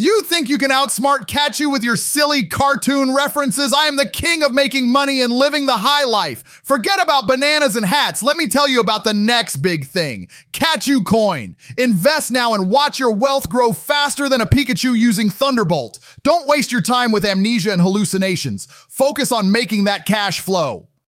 You think you can outsmart Catchu with your silly cartoon references? I am the king of making money and living the high life. Forget about bananas and hats. Let me tell you about the next big thing Catchu Coin. Invest now and watch your wealth grow faster than a Pikachu using Thunderbolt. Don't waste your time with amnesia and hallucinations. Focus on making that cash flow.